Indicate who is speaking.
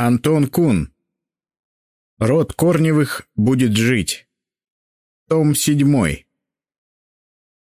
Speaker 1: Антон Кун. Род Корневых будет жить. Том седьмой.